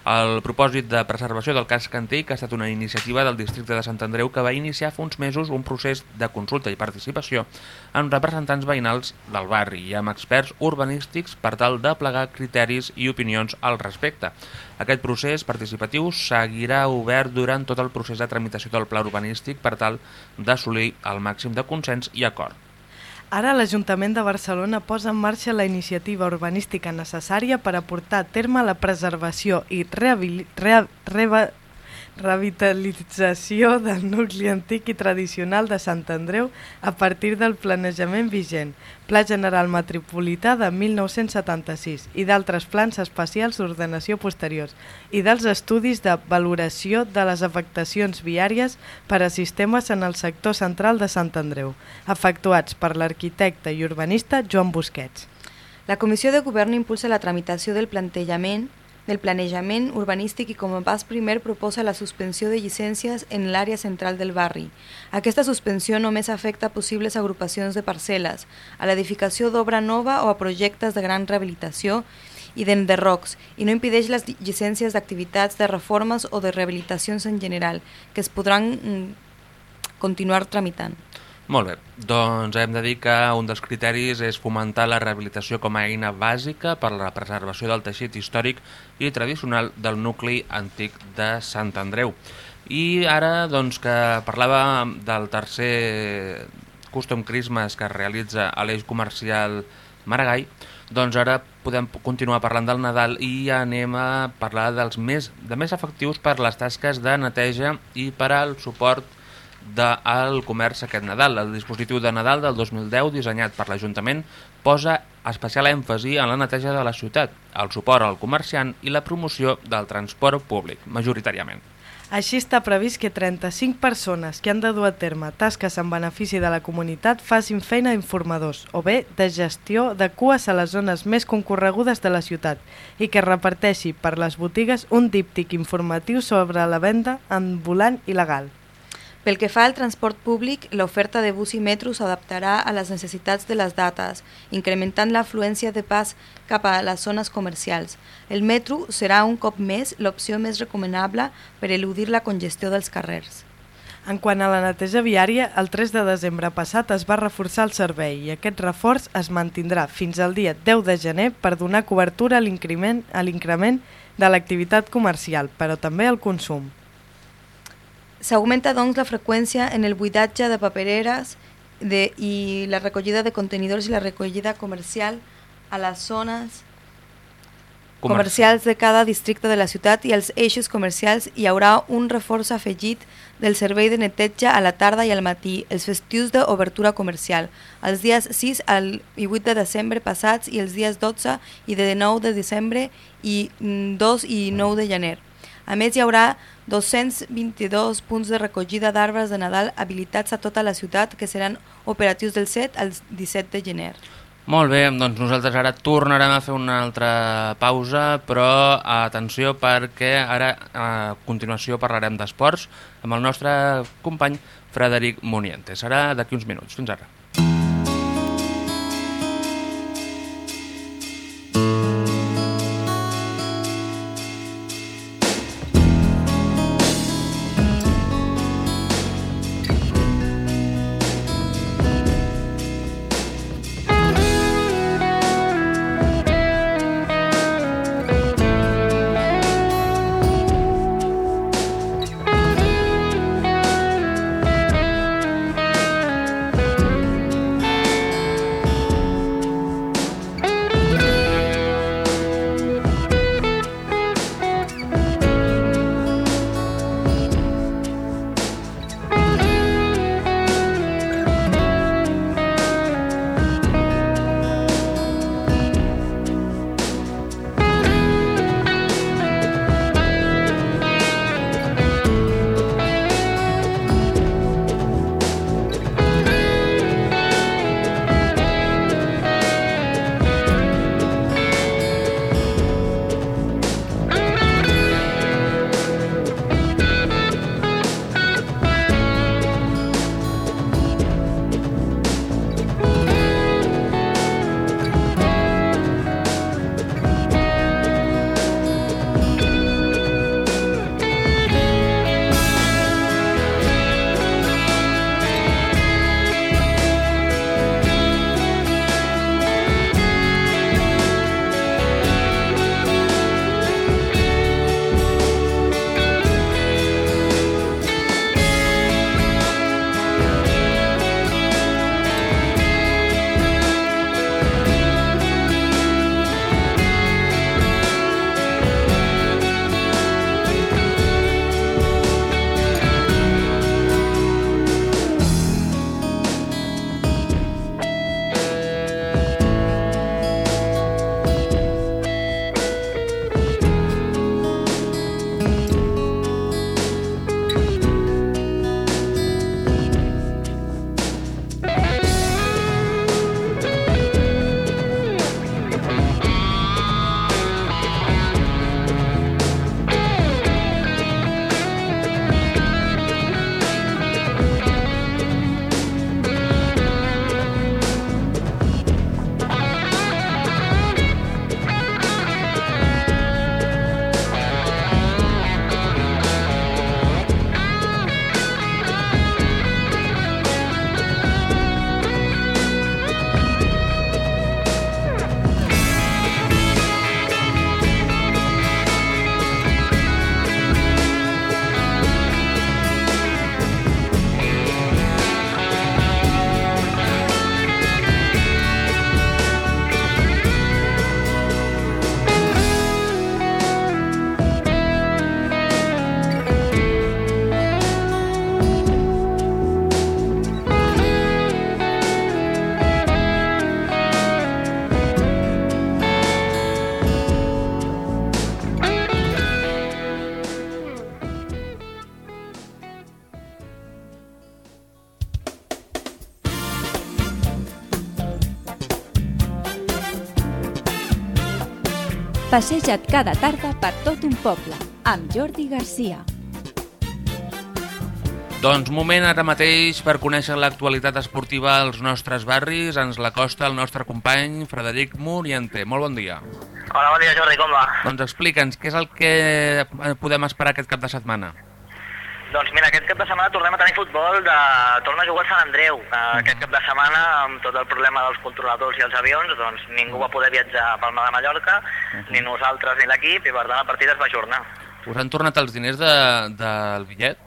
El propòsit de preservació del casc antic ha estat una iniciativa del districte de Sant Andreu que va iniciar fa uns mesos un procés de consulta i participació amb representants veïnals del barri i amb experts urbanístics per tal de plegar criteris i opinions al respecte. Aquest procés participatiu seguirà obert durant tot el procés de tramitació del pla urbanístic per tal d'assolir el màxim de consens i acord. Ara l'Ajuntament de Barcelona posa en marxa la iniciativa urbanística necessària per aportar a terme la preservació i rehabil- rea- reva- revitalització del nucli antic i tradicional de Sant Andreu a partir del planejament vigent, Pla General Metropolità de 1976 i d'altres plans especials d'ordenació posteriors i dels estudis de valoració de les afectacions viàries per a sistemes en el sector central de Sant Andreu, efectuats per l'arquitecte i urbanista Joan Busquets. La Comissió de Govern impulsa la tramitació del plantejament del planejament urbanístic i com a pas primer proposa la suspensió de llicències en l'àrea central del barri. Aquesta suspensió només afecta possibles agrupacions de parcel·les, a l'edificació d'obra nova o a projectes de gran rehabilitació i d'enderrocs i no impedeix les lli- llicències d'activitats de reformes o de rehabilitacions en general, que es podran mm, continuar tramitant. Molt bé, doncs hem de dir que un dels criteris és fomentar la rehabilitació com a eina bàsica per a la preservació del teixit històric i tradicional del nucli antic de Sant Andreu. I ara, doncs, que parlava del tercer Custom Christmas que es realitza a l'eix comercial Maragall, doncs ara podem continuar parlant del Nadal i anem a parlar dels més, de més efectius per les tasques de neteja i per al suport del comerç aquest Nadal. El dispositiu de Nadal del 2010, dissenyat per l'Ajuntament, posa especial èmfasi en la neteja de la ciutat, el suport al comerciant i la promoció del transport públic, majoritàriament. Així està previst que 35 persones que han de dur a terme tasques en benefici de la comunitat facin feina d'informadors o bé de gestió de cues a les zones més concorregudes de la ciutat i que reparteixi per les botigues un díptic informatiu sobre la venda ambulant il·legal. Pel que fa al transport públic, l'oferta de bus i metro s'adaptarà a les necessitats de les dates, incrementant l'afluència de pas cap a les zones comercials. El metro serà un cop més l'opció més recomanable per eludir la congestió dels carrers. En quant a la neteja viària, el 3 de desembre passat es va reforçar el servei i aquest reforç es mantindrà fins al dia 10 de gener per donar cobertura a l'increment de l'activitat comercial, però també al consum. S'augmenta, doncs, la freqüència en el buidatge de papereres de, i la recollida de contenidors i la recollida comercial a les zones comercials de cada districte de la ciutat i als eixos comercials hi haurà un reforç afegit del servei de neteja a la tarda i al matí, els festius d'obertura comercial, els dies 6 al i 8 de desembre passats i els dies 12 i de 9 de desembre i mm, 2 i 9 de gener. A més, hi haurà 222 punts de recollida d'arbres de Nadal habilitats a tota la ciutat que seran operatius del 7 al 17 de gener. Molt bé, doncs nosaltres ara tornarem a fer una altra pausa, però atenció perquè ara a continuació parlarem d'esports amb el nostre company Frederic Muniente. Serà d'aquí uns minuts. Fins ara. Passeja't cada tarda per tot un poble, amb Jordi Garcia. Doncs moment ara mateix per conèixer l'actualitat esportiva als nostres barris. Ens l'acosta el nostre company Frederic Muriente. Molt bon dia. Hola, bon dia Jordi, com va? Doncs explica'ns, què és el que podem esperar aquest cap de setmana? Doncs mira, aquest cap de setmana tornem a tenir futbol, de... torna a jugar a Sant Andreu. Uh, aquest cap de setmana, amb tot el problema dels controladors i els avions, doncs ningú va poder viatjar a Palma de Mallorca, uh -huh. ni nosaltres ni l'equip, i per tant el partit es va ajornar. Us han tornat els diners de, del bitllet?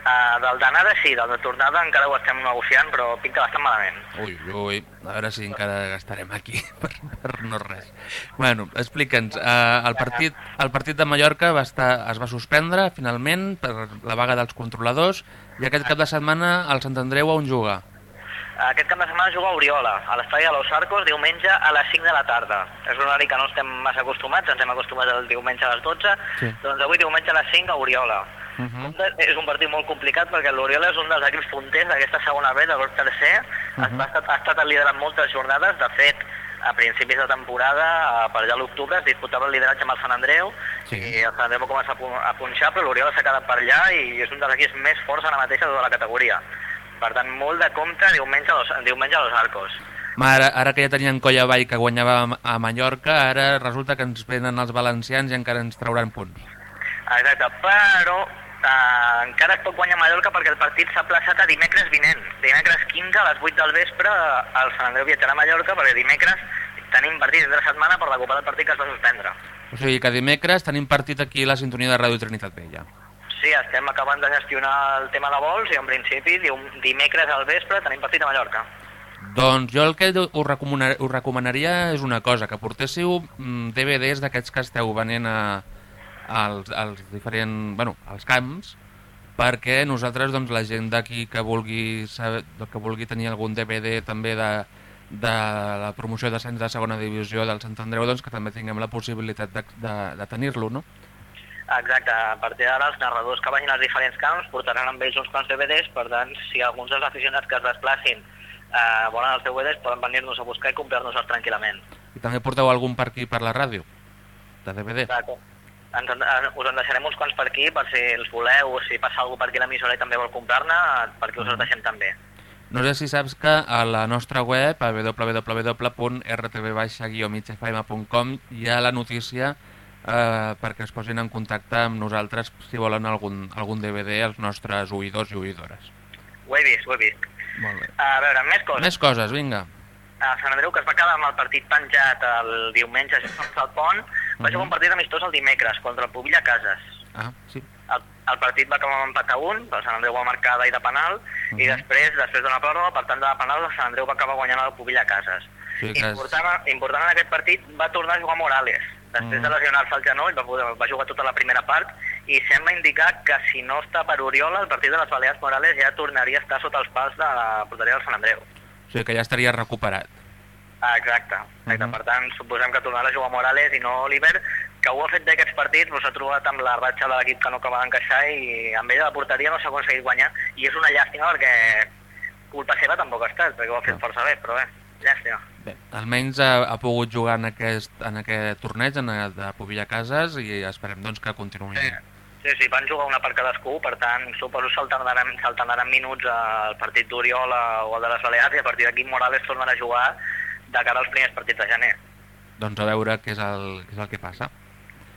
Uh, del d'anada sí, del de tornada encara ho estem negociant, però pinta bastant malament. Ui, ui, a veure si encara gastarem aquí per, per no res. Bueno, explica'ns, uh, el, partit, el partit de Mallorca va estar, es va suspendre finalment per la vaga dels controladors i aquest cap de setmana el Sant Andreu on juga? Aquest cap de setmana juga a Oriola, a l'estadi de Los Arcos, diumenge a les 5 de la tarda. És un horari que no estem massa acostumats, ens hem acostumat el diumenge a les 12, Sí. doncs avui diumenge a les 5 a Oriola. Uh -huh. És un partit molt complicat perquè l'Oriola és un dels equips punters d'aquesta segona B, del grup tercer. Uh -huh. ha, estat, ha estat liderant moltes jornades, de fet, a principis de temporada, per allà a l'octubre, es disputava el lideratge amb el Sant Andreu Sí. i el Sant Andreu va començar a pu- a punxar, però l'Oriola s'ha quedat per allà i és un dels equips més forts ara mateix de tota la categoria. Per tant, molt de compte diumenge a los, diumenge a los Arcos. Ma, Ara, ara que ja tenien Colla Vall que guanyava a- a Mallorca, ara resulta que ens venen els valencians i encara ens trauran punts. Exacte, però eh, encara es pot guanyar Mallorca perquè el partit s'ha plaçat a dimecres vinent. Dimecres 15 a les 8 del vespre el Sant Andreu viatjarà a Mallorca perquè dimecres tenim partit entre setmana per recuperar el partit que es va suspendre. O sigui que dimecres tenim partit aquí a la sintonia de Ràdio Trinitat Vella. Sí, estem acabant de gestionar el tema de vols i en principi dimecres al vespre tenim partit a Mallorca. Doncs jo el que us, recomanar, us recomanaria és una cosa, que portéssiu mm, DVDs d'aquests que esteu venent a, als, als diferents, bueno, als camps, perquè nosaltres, doncs, la gent d'aquí que vulgui saber, que vulgui tenir algun DVD també de, de la promoció d'ascens de segona divisió del Sant Andreu, doncs que també tinguem la possibilitat de, de, de tenir-lo, no? Exacte, a partir d'ara els narradors que vagin als diferents camps portaran amb ells uns quants DVDs, per tant, si alguns dels aficionats que es desplacin eh, volen els DVDs poden venir-nos a buscar i comprar-nos-els tranquil·lament. I també porteu algun per aquí per la ràdio, de DVD. Exacte. Ens, en- en- us en deixarem uns quants per aquí, per si els voleu, o si passa algú per aquí a l'emissora i també vol comprar-ne, per aquí us els deixem també. No sé si saps que a la nostra web, a www.rtv-migfm.com, hi ha la notícia eh, perquè es posin en contacte amb nosaltres si volen algun, algun DVD als nostres oïdors i oïdores. Ho he vist, ho he vist. Molt bé. A veure, més coses. Més coses, vinga. A Sant Andreu, que es va quedar amb el partit penjat el diumenge el pont, va jugar un partit amistós el dimecres contra el Pubilla Cases. Ah, sí. El, el partit va acabar amb empat a un, el Sant Andreu va marcar d'ahir de penal, i després, després d'una pròrroga, per tant de penal, el Sant Andreu va acabar guanyant el Pubilla Cases. Sí, que és... Important, important en aquest partit va tornar a jugar Morales. Després Mm. de lesionar-se el genoll, va, poder, va jugar tota la primera part i sembla indicar que si no està per Oriola, el partit de les Balears Morales ja tornaria a estar sota els pals de la porteria del Sant Andreu. O sigui que ja estaria recuperat. Ah, exacte. exacte. Mhm. Per tant, suposem que tornarà a jugar Morales i no Oliver, que ho ha fet bé aquests partits, però s'ha trobat amb la ratxa de l'equip que no acaba d'encaixar i amb ell a la porteria no s'ha aconseguit guanyar i és una llàstima perquè culpa seva tampoc ha estat, perquè ho ha fet força bé, però bé, llàstima. Bé, almenys ha, ha pogut jugar en aquest, en aquest torneig en de Pobilla Cases i esperem doncs, que continuï. Sí. Sí, sí, van jugar una per cadascú, per tant, suposo que s'alternaran s'alternaran minuts al partit d'Oriola o al de les Balears i a partir d'aquí Morales tornarà a jugar de cara als primers partits de gener. Doncs a veure què és el, què és el que passa.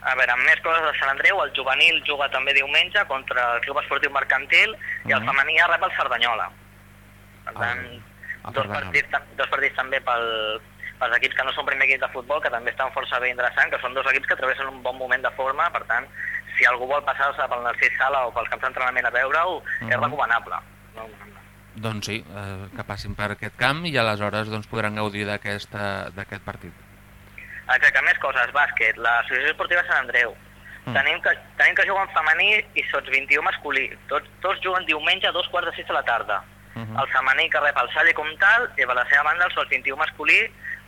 A veure, amb més coses de Sant Andreu, el juvenil juga també diumenge contra el Club Esportiu Mercantil i el Mhm. femení ja rep el Cerdanyola. Per tant, el dos, partits, dos partits també pel, pels equips que no són primer equip de futbol, que també estan força bé interessants, que són dos equips que travessen un bon moment de forma, per tant, si algú vol passar-se pel Narcís Sala o pels camps d'entrenament a veure-ho, és Mhm. recomanable. No? Doncs sí, eh, que passin per aquest camp i aleshores doncs, podran gaudir d'aquest partit. Exacte, més coses, bàsquet, l'Associació Esportiva Sant Andreu. Mm. Tenim, que, tenim que jugar en femení i sots 21 masculí. Tots, tots juguen diumenge a dos quarts de sis de la tarda. Mhm. El femení que rep el Salle Comtal i per la seva banda el sots 21 masculí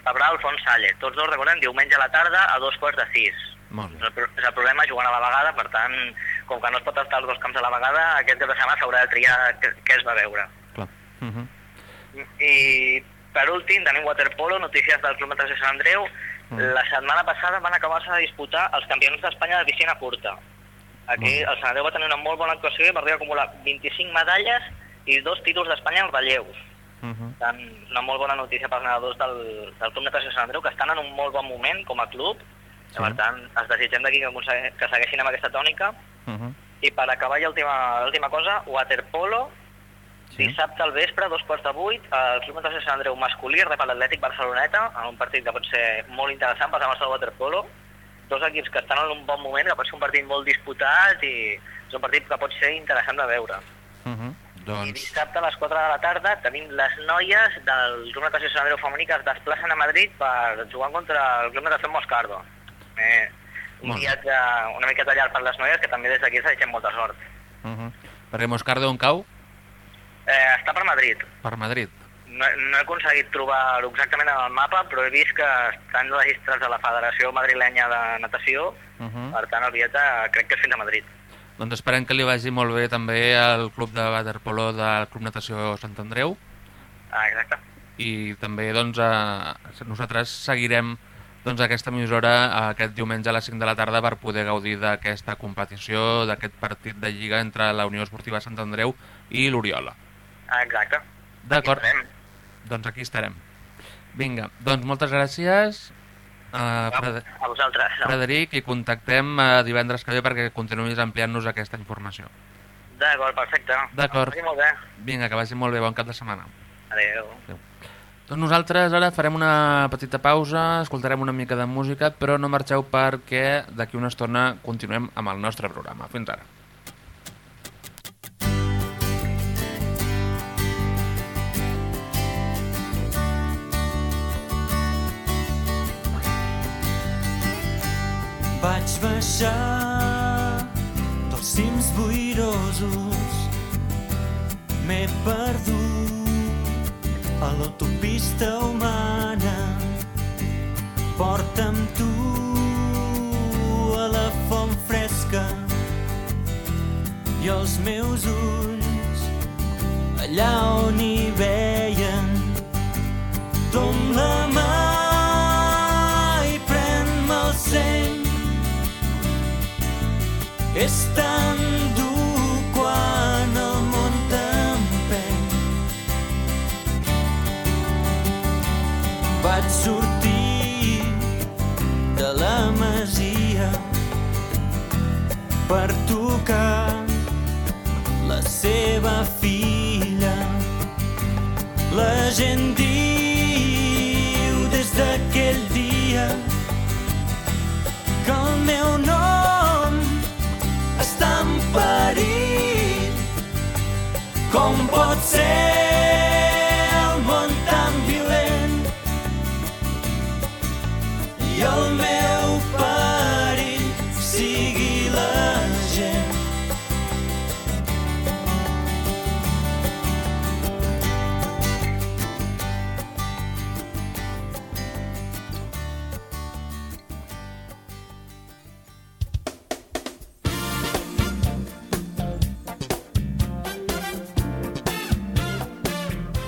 rebrà el Fons Salle. Tots dos, recordem, diumenge a la tarda a dos quarts de sis. Molt pro- és el problema jugant a la vegada, per tant, com que no es pot estar als dos camps a la vegada, aquest cap de setmana s'haurà de triar què, què es va veure. Clar. Uh -huh. I per últim tenim waterpolo, notícies del Club Natació Sant Andreu. Mm. La setmana passada van acabar-se de disputar els campionats d'Espanya de piscina curta. Aquí el Sant Andreu va tenir una molt bona actuació i va arribar a acumular 25 medalles i dos títols d'Espanya en relleus. Uh -huh. Per tant, una molt bona notícia pels nedadors del, del Club Natació Sant Andreu, que estan en un molt bon moment com a club. Sí. Per tant, els desitgem d'aquí que, que segueixin amb aquesta tònica. Uh -huh. I per acabar ja última, l'última cosa, waterpolo, Sí. dissabte al vespre, dos quarts de vuit, el Club Natació Sant Andreu masculí rep l'Atlètic Barceloneta, en un partit que pot ser molt interessant per avançar el waterpolo. Dos equips que estan en un bon moment, que pot ser un partit molt disputat i és un partit que pot ser interessant de veure. Uh -huh. I Doncs, dissabte a les 4 de la tarda tenim les noies del Club Natació Sant Andreu Femení que es desplacen a Madrid per jugar contra el Club Natació Moscardo. Eh, un Molt bé. viatge una miqueta llarg per les noies que també des d'aquí s'ha molta sort. uh -huh. perquè Moscardo on cau? Eh, està per Madrid. Per Madrid. No, no he aconseguit trobar-ho exactament en el mapa, però he vist que estan registrats a la Federació Madrilenya de Natació, Uh -huh. per tant el viatge crec que és fins a Madrid. Doncs esperem que li vagi molt bé també al club de waterpolo del Club Natació Sant Andreu Ah, exacte. i també doncs, eh, nosaltres seguirem doncs, aquesta emissora aquest diumenge a les 5 de la tarda per poder gaudir d'aquesta competició, d'aquest partit de lliga entre la Unió Esportiva Sant Andreu i l'Oriola. Exacte. D'acord, doncs aquí estarem. Vinga, doncs moltes gràcies uh, A vosaltres. Frederic i contactem uh, divendres que ve perquè continuïs ampliant-nos aquesta informació. D'acord, perfecte. D'acord. Vinga, que vagi molt bé, bon cap de setmana. Adéu. Doncs nosaltres ara farem una petita pausa, escoltarem una mica de música, però no marxeu perquè d'aquí una estona continuem amb el nostre programa. Fins ara. Vaig baixar dels cims boirosos M'he perdut a l'autopista humana Porta'm tu a la font fresca i els meus ulls allà on hi veien. Tom la mà i pren-me el seny és tan La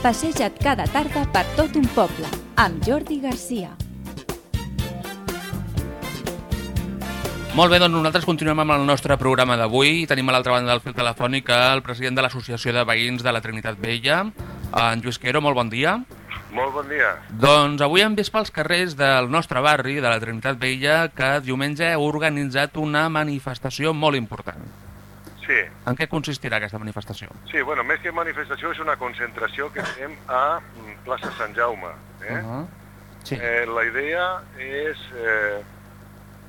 Passeja't cada tarda per tot un poble, amb Jordi Garcia. Molt bé, doncs nosaltres continuem amb el nostre programa d'avui. Tenim a l'altra banda del fil telefònic el president de l'Associació de Veïns de la Trinitat Vella, en Lluís Quero. Molt bon dia. Molt bon dia. Doncs avui hem vist pels carrers del nostre barri, de la Trinitat Vella, que diumenge heu organitzat una manifestació molt important. Sí, En què consistirà aquesta manifestació? sí, bueno, més que manifestació és una concentració que fem a mm, plaça Sant Jaume. Eh? Uh -huh. Sí. Eh, la idea és eh,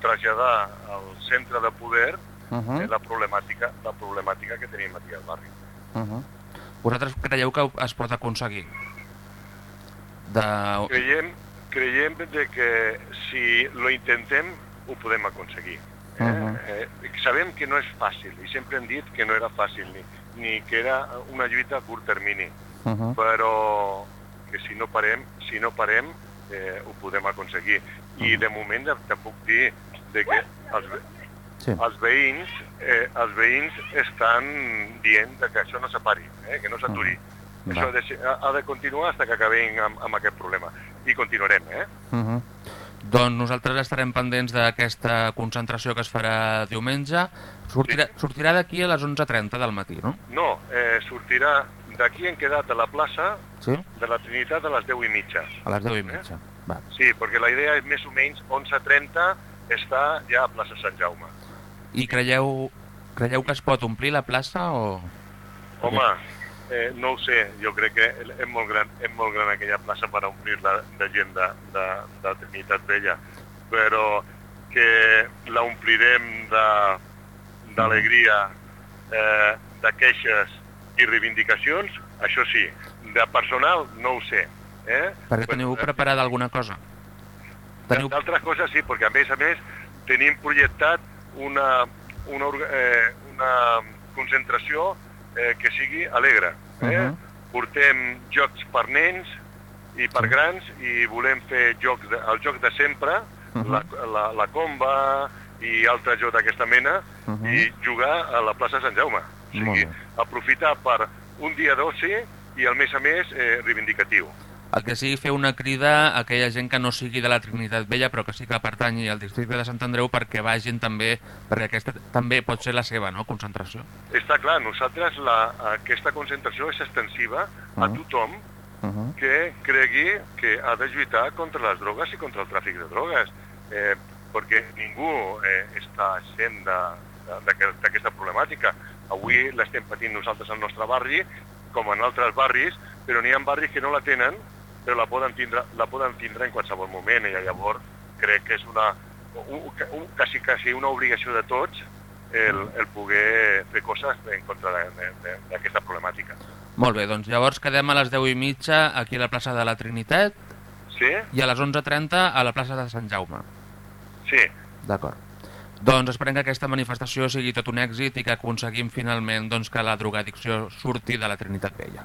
traslladar al centre de poder Uh -huh. eh, la, problemàtica, la problemàtica que tenim aquí al barri. Uh -huh. Vosaltres creieu que es pot aconseguir? De... Creiem, creiem de que si lo intentem ho podem aconseguir. Eh? Uh-huh. Eh, sabem que no és fàcil i sempre hem dit que no era fàcil ni, ni que era una lluita a curt termini, Uh -huh. però que si no parem, si no parem eh, ho podem aconseguir. I de moment te, puc dir de que els, Sí. els veïns eh, els veïns estan dient que això no s'apari, eh, que no s'aturi. Va. Això ha de, ha de continuar fins que acabem amb, amb aquest problema. I continuarem, eh? Uh -huh. Doncs nosaltres estarem pendents d'aquesta concentració que es farà diumenge. Sortirà, sortirà d'aquí a les 11.30 del matí, no? No, eh, sortirà d'aquí hem quedat a la plaça Sí? de la Trinitat a les 10 i mitja. A les 10 i mitja. Va. Sí, perquè la idea és més o menys 11.30 està ja a plaça Sant Jaume. I creieu, creieu que es pot omplir la plaça o...? Home, eh, no ho sé, jo crec que és molt gran, és molt gran aquella plaça per omplir-la de gent de, de, de Trinitat Vella, però que la omplirem de- d'alegria, eh, de queixes I reivindicacions, això sí, de personal no ho sé. Eh? Perquè teniu preparada alguna cosa? Teniu... D'altres coses sí, perquè a més a més tenim projectat una, una, eh, una concentració eh, que sigui alegre. Eh? Uh -huh. Portem jocs per nens i per grans i volem fer jocs de, el joc de sempre, Uh -huh. la, la, la comba i altres jocs d'aquesta mena Uh -huh. i jugar a la plaça Sant Jaume. O sigui, aprofitar per un dia d'oci i al més a més eh, reivindicatiu. El que sigui fer una crida a aquella gent que no sigui de la Trinitat Vella però que sí que pertanyi al districte de Sant Andreu perquè vagin també, perquè aquesta també pot ser la seva no? concentració. Està clar, nosaltres la, aquesta concentració és extensiva a tothom Uh -huh. que cregui que ha de lluitar contra les drogues i contra el tràfic de drogues, eh, perquè ningú eh, està d'aquest- d'aquesta problemàtica. Avui l'estem patint nosaltres al nostre barri, com en altres barris, però n'hi ha barris que no la tenen, però la poden tindre, la poden tindre en qualsevol moment, i llavors crec que és una, un, un, quasi, quasi una obligació de tots el, el poder fer coses en contra d'aquesta problemàtica. Molt bé, doncs llavors quedem a les 10 i mitja aquí a la plaça de la Trinitat Sí? i a les 11.30 a la plaça de Sant Jaume. Sí. D'acord. Doncs esperem que aquesta manifestació sigui tot un èxit i que aconseguim finalment doncs, que la drogadicció surti de la Trinitat Vella.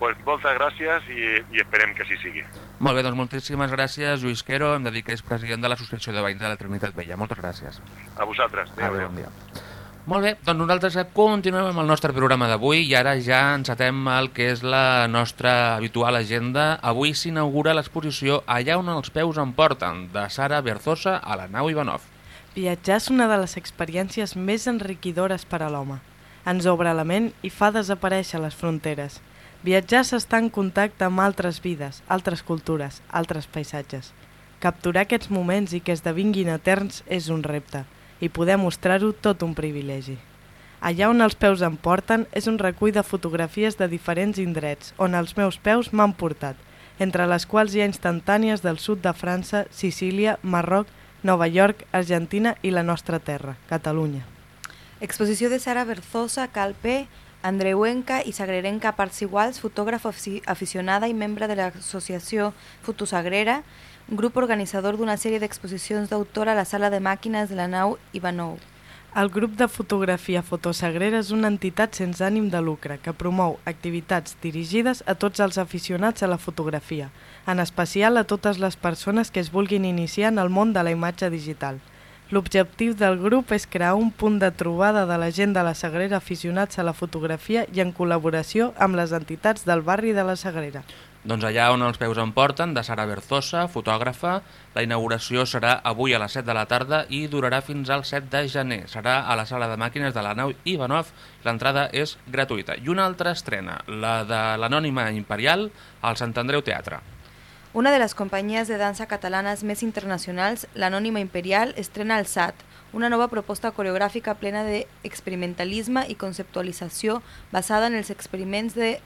Pues moltes gràcies i, i esperem que així sigui. Molt bé, doncs moltíssimes gràcies, Lluís Quero, em dedica és president de l'Associació de Veïns de la Trinitat Vella. Moltes gràcies. A vosaltres. Adéu, Adéu, bon dia. Molt bé, doncs nosaltres continuem amb el nostre programa d'avui i ara ja encetem el que és la nostra habitual agenda. Avui s'inaugura l'exposició Allà on els peus em porten, de Sara Berzosa a la nau Ivanov. Viatjar és una de les experiències més enriquidores per a l'home. Ens obre la ment i fa desaparèixer les fronteres. Viatjar s'està en contacte amb altres vides, altres cultures, altres paisatges. Capturar aquests moments i que esdevinguin eterns és un repte, i poder mostrar-ho tot un privilegi. Allà on els peus em porten és un recull de fotografies de diferents indrets on els meus peus m'han portat, entre les quals hi ha instantànies del sud de França, Sicília, Marroc, Nova York, Argentina i la nostra terra, Catalunya. Exposició de Sara Berzosa, Calpé, Andreuenca i Sagrerenca a parts iguals, fotògrafa afi- aficionada i membre de l'associació Fotosagrera, grup organitzador d'una sèrie d'exposicions d'autor a la sala de màquines de la nau Ivanov. El grup de fotografia Fotosagrera és una entitat sense ànim de lucre que promou activitats dirigides a tots els aficionats a la fotografia, en especial a totes les persones que es vulguin iniciar en el món de la imatge digital. L'objectiu del grup és crear un punt de trobada de la gent de la Sagrera aficionats a la fotografia i en col·laboració amb les entitats del barri de la Sagrera. Doncs allà on els peus em porten, de Sara Berzosa, fotògrafa, la inauguració serà avui a les 7 de la tarda i durarà fins al 7 de gener. Serà a la sala de màquines de la nau Ivanov, l'entrada és gratuïta. I una altra estrena, la de l'anònima Imperial, al Sant Andreu Teatre. Una de les companyies de dansa catalanes més internacionals, l'Anònima Imperial, estrena el SAT, una nova proposta coreogràfica plena d'experimentalisme i conceptualització basada en els experiments de,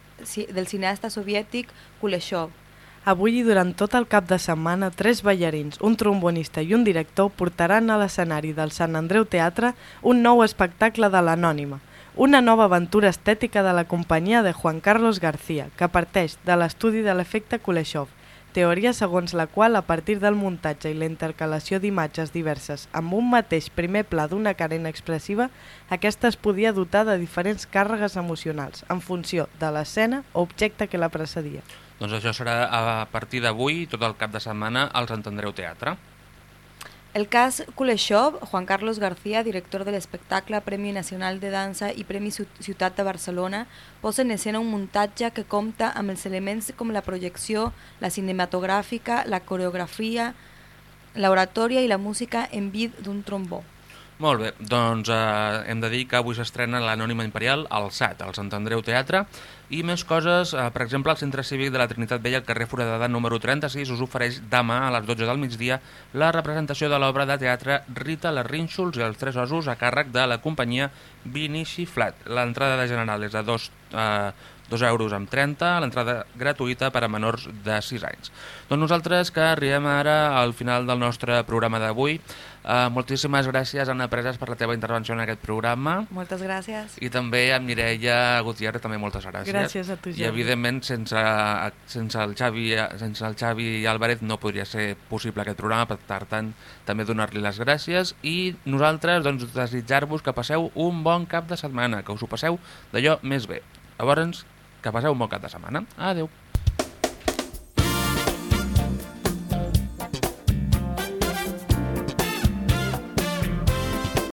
del cineasta soviètic Kuleshov. Avui i durant tot el cap de setmana, tres ballarins, un trombonista i un director portaran a l'escenari del Sant Andreu Teatre un nou espectacle de l'Anònima, una nova aventura estètica de la companyia de Juan Carlos García, que parteix de l'estudi de l'efecte Kuleshov, teoria segons la qual, a partir del muntatge i la intercalació d'imatges diverses amb un mateix primer pla d'una cara inexpressiva, aquesta es podia dotar de diferents càrregues emocionals, en funció de l'escena o objecte que la precedia. Doncs això serà a partir d'avui, tot el cap de setmana, al Sant Andreu Teatre. El cas Kuleshov, Juan Carlos García, director de l'espectacle Premi Nacional de Dansa i Premi Ciu- Ciutat de Barcelona, posa en escena un muntatge que compta amb els elements com la projecció, la cinematogràfica, la coreografia, l'oratòria i la música en vid d'un trombó. Molt bé, doncs eh, hem de dir que avui s'estrena l'Anònima Imperial al SAT, al Sant Andreu Teatre, i més coses, eh, per exemple, el Centre Cívic de la Trinitat Vella, al carrer Foradada número 36, us ofereix demà a les 12 del migdia la representació de l'obra de teatre Rita, les Rínxols i els Tres Osos a càrrec de la companyia Vinici Flat. L'entrada de general és de dos, eh, 2 euros amb 30, l'entrada gratuïta per a menors de 6 anys. Doncs nosaltres que arribem ara al final del nostre programa d'avui. Uh, moltíssimes gràcies, Anna Preses, per la teva intervenció en aquest programa. Moltes gràcies. I també a Mireia Gutiérrez, també moltes gràcies. Gràcies a tu, I Jordi. evidentment sense, sense, el Xavi, sense el Xavi Álvarez no podria ser possible aquest programa, per tant també donar-li les gràcies i nosaltres doncs, desitjar-vos que passeu un bon cap de setmana, que us ho passeu d'allò més bé. Llavors, que passeu un bon cap de setmana. Adeu.